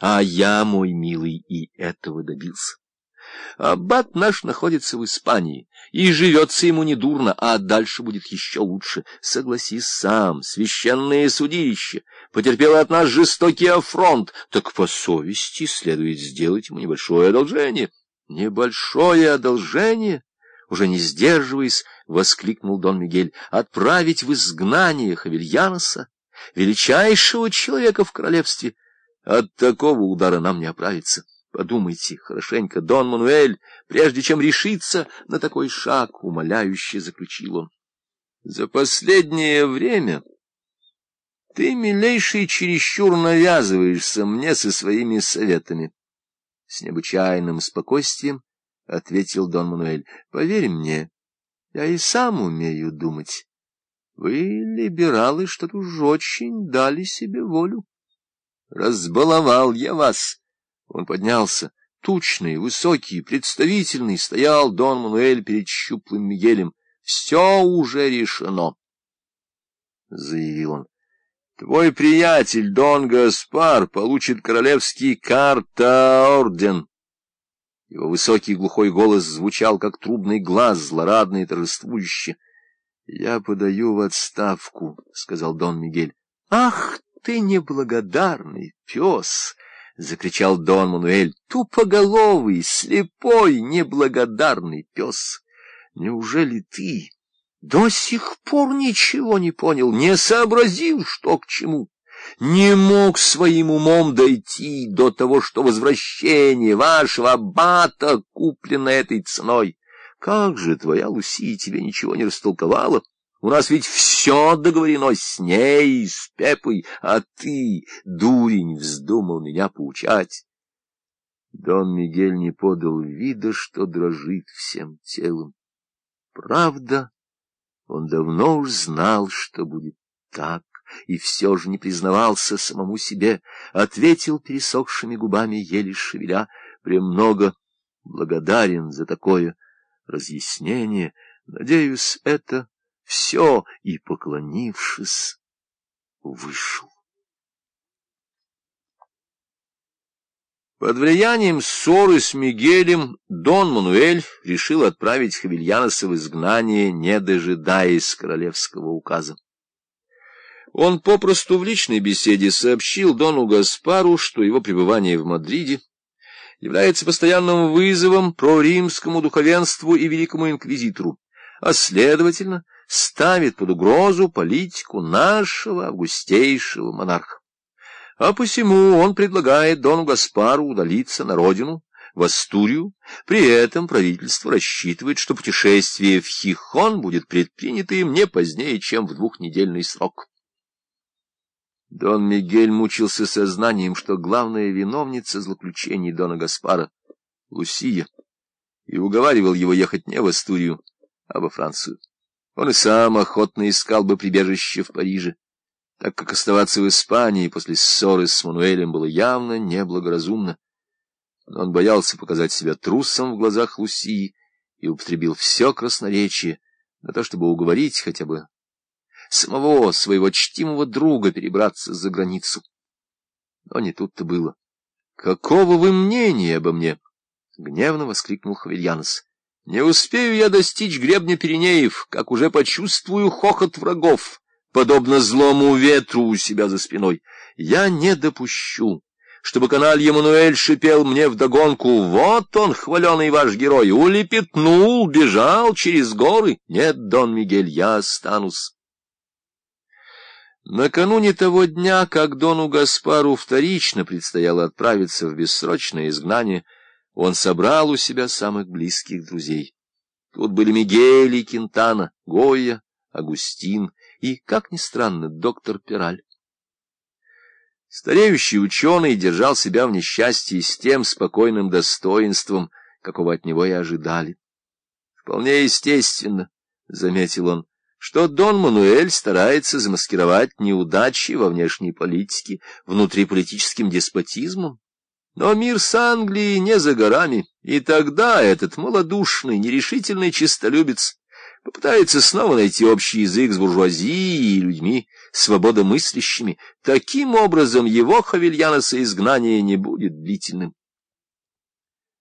А я, мой милый, и этого добился. Аббат наш находится в Испании, и живется ему недурно, а дальше будет еще лучше. Согласись сам, священное судилище потерпело от нас жестокий афронт, так по совести следует сделать ему небольшое одолжение. Небольшое одолжение? Уже не сдерживаясь, воскликнул Дон Мигель, отправить в изгнание Хавильяноса, величайшего человека в королевстве. От такого удара нам не оправиться. Подумайте хорошенько, Дон Мануэль, прежде чем решиться на такой шаг, умоляюще заключил он. За последнее время ты, милейший, чересчур навязываешься мне со своими советами. С необычайным спокойствием ответил Дон Мануэль. Поверь мне, я и сам умею думать. Вы, либералы, что-то уж очень дали себе волю. Разбаловал я вас. Он поднялся, тучный, высокий, представительный, стоял Дон Мануэль перед щуплым Мигелем. — Все уже решено, — заявил он. — Твой приятель Дон Гаспар получит королевский карта-орден. Его высокий глухой голос звучал, как трубный глаз, злорадный и торжествующе. — Я подаю в отставку, — сказал Дон Мигель. — Ах ты неблагодарный пес! — закричал Дон Мануэль, — тупоголовый, слепой, неблагодарный пес. Неужели ты до сих пор ничего не понял, не сообразил, что к чему? Не мог своим умом дойти до того, что возвращение вашего аббата куплено этой ценой. Как же твоя Луси тебе ничего не растолковала? У нас ведь все договорено с ней, с Пепой, а ты, дурень, вздумал меня поучать. Дон Мигель не подал вида, что дрожит всем телом. Правда, он давно уж знал, что будет так, и все же не признавался самому себе, ответил пересохшими губами, еле шевеля, премного благодарен за такое разъяснение. Надеюсь, это все, и, поклонившись, вышел. Под влиянием ссоры с Мигелем Дон Мануэль решил отправить Хавильяноса в изгнание, не дожидаясь королевского указа. Он попросту в личной беседе сообщил Дону Гаспару, что его пребывание в Мадриде является постоянным вызовом про римскому духовенству и великому инквизитору, а, следовательно, ставит под угрозу политику нашего августейшего монарха. А посему он предлагает Дону Гаспару удалиться на родину, в Астурию, при этом правительство рассчитывает, что путешествие в Хихон будет предпринято им не позднее, чем в двухнедельный срок. Дон Мигель мучился сознанием, что главная виновница злоключений Дона Гаспара — Лусия, и уговаривал его ехать не в Астурию, а во Францию. Он и сам охотно искал бы прибежище в Париже, так как оставаться в Испании после ссоры с Мануэлем было явно неблагоразумно. Но он боялся показать себя трусом в глазах Лусии и употребил все красноречие на то, чтобы уговорить хотя бы самого своего чтимого друга перебраться за границу. Но не тут-то было. — Какого вы мнения обо мне? — гневно воскликнул Хавельянос. Не успею я достичь гребня Пиренеев, как уже почувствую хохот врагов, подобно злому ветру у себя за спиной. Я не допущу, чтобы каналь Емануэль шипел мне вдогонку. Вот он, хваленый ваш герой, улепетнул, бежал через горы. Нет, Дон Мигель, я останусь. Накануне того дня, как Дону Гаспару вторично предстояло отправиться в бессрочное изгнание, он собрал у себя самых близких друзей. Тут были Мигель и Кентана, Гойя, Агустин и, как ни странно, доктор Пираль. Стареющий ученый держал себя в несчастье с тем спокойным достоинством, какого от него и ожидали. Вполне естественно, — заметил он, — что Дон Мануэль старается замаскировать неудачи во внешней политике внутриполитическим деспотизмом, но мир с Англией не за горами, и тогда этот малодушный, нерешительный честолюбец попытается снова найти общий язык с буржуазией и людьми свободомыслящими. Таким образом, его Хавельяноса изгнание не будет длительным.